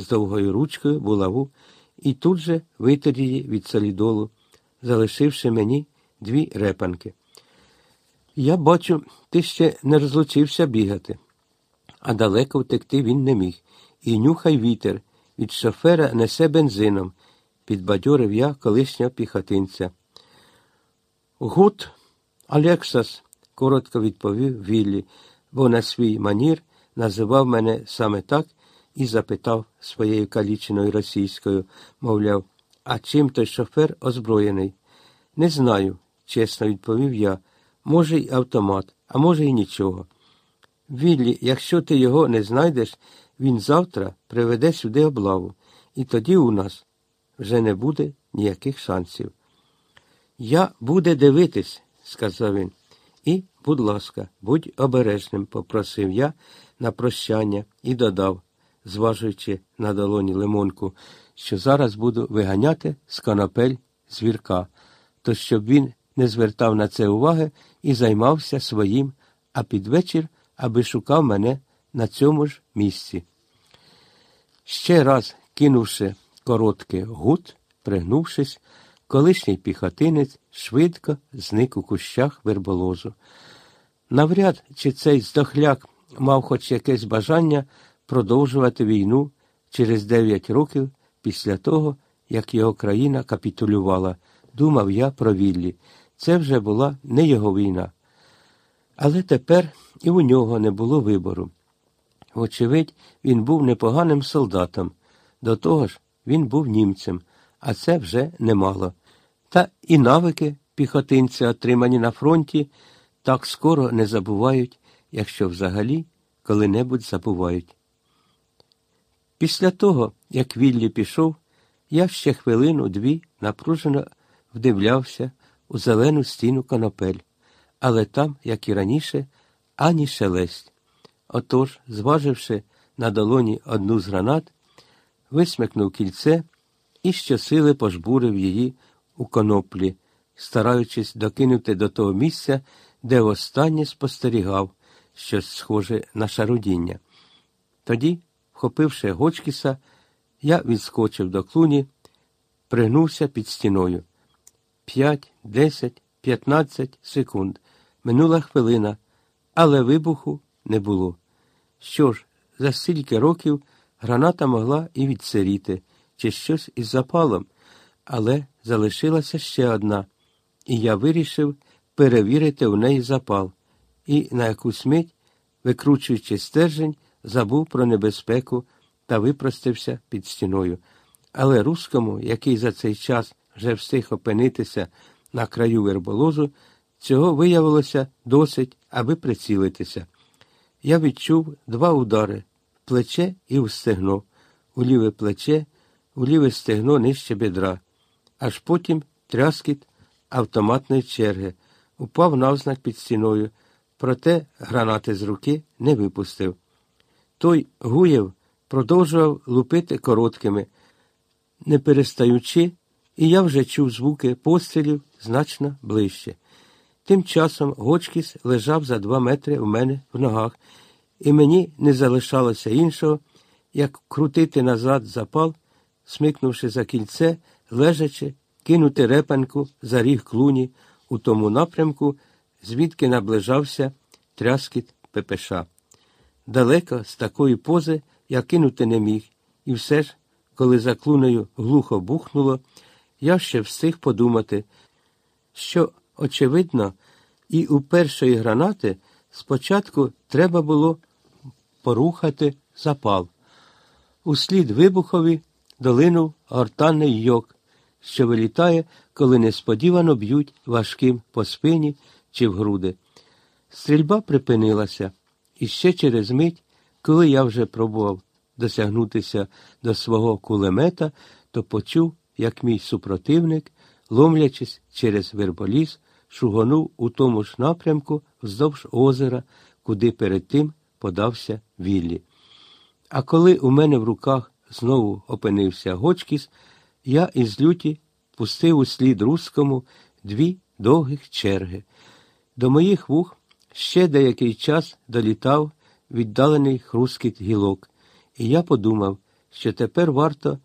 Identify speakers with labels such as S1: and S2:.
S1: з довгою ручкою булаву і тут же витер її від солідолу, залишивши мені дві репанки. Я бачу, ти ще не розлучився бігати, а далеко втекти він не міг. І нюхай вітер, від шофера несе бензином, підбадьорив я колишнього піхотинця. Гуд, Алексас, коротко відповів Віллі, бо на свій манір називав мене саме так і запитав своєю каліченою російською, мовляв, а чим той шофер озброєний? Не знаю, чесно відповів я. Може, й автомат, а може, й нічого. Віллі, якщо ти його не знайдеш, він завтра приведе сюди облаву, і тоді у нас вже не буде ніяких шансів. Я буде дивитись, сказав він. І, будь ласка, будь обережним, попросив я на прощання і додав, зважуючи на долоні лимонку, що зараз буду виганяти з конопель звірка, то щоб він не звертав на це уваги і займався своїм, а під вечір аби шукав мене на цьому ж місці. Ще раз кинувши короткий гуд, пригнувшись, колишній піхотинець швидко зник у кущах верболозу. Навряд чи цей здохляк мав хоч якесь бажання продовжувати війну через дев'ять років після того, як його країна капітулювала, думав я про Віллі. Це вже була не його війна. Але тепер і у нього не було вибору. Вочевидь, він був непоганим солдатом. До того ж, він був німцем, а це вже немало. Та і навики піхотинця, отримані на фронті, так скоро не забувають, якщо взагалі коли-небудь забувають. Після того, як Віллі пішов, я ще хвилину-дві напружено вдивлявся у зелену стіну конопель, але там, як і раніше, ані шелесть. Отож, зваживши на долоні одну з гранат, висмикнув кільце і щосили пожбурив її у коноплі, стараючись докинути до того місця, де востаннє спостерігав щось схоже на шарудіння. Тоді, вхопивши Гочкіса, я відскочив до клуні, пригнувся під стіною. П'ять, десять, п'ятнадцять секунд. Минула хвилина, але вибуху не було. Що ж, за стільки років граната могла і відсиріти, чи щось із запалом, але залишилася ще одна, і я вирішив перевірити в неї запал, і на якусь мить, викручуючи стержень, забув про небезпеку та випростився під стіною. Але рускому, який за цей час вже встиг опинитися на краю верболозу, цього виявилося досить, аби прицілитися. Я відчув два удари в плече і в стегно, у ліве плече, у ліве стегно нижче бедра, аж потім тряскіт автоматної черги, упав навзнак під стіною, проте гранати з руки не випустив. Той Гуєв продовжував лупити короткими, не перестаючи, і я вже чув звуки пострілів значно ближче. Тим часом Гочкіс лежав за два метри у мене в ногах, і мені не залишалося іншого, як крутити назад запал, смикнувши за кільце, лежачи, кинути репанку за ріг клуні у тому напрямку, звідки наближався тряскіт ППШ. Далеко з такої пози я кинути не міг, і все ж, коли за клунею глухо бухнуло, я ще встиг подумати, що Очевидно, і у першої гранати спочатку треба було порухати запал. Услід вибухові долинув гортанний йок, що вилітає, коли несподівано б'ють важким по спині чи в груди. Стрільба припинилася, і ще через мить, коли я вже пробував досягнутися до свого кулемета, то почув, як мій супротивник, ломлячись через верболіз, шугонув у тому ж напрямку вздовж озера, куди перед тим подався Віллі. А коли у мене в руках знову опинився Гочкіс, я із люті пустив у слід руському дві довгих черги. До моїх вух ще деякий час долітав віддалений хрускіт гілок, і я подумав, що тепер варто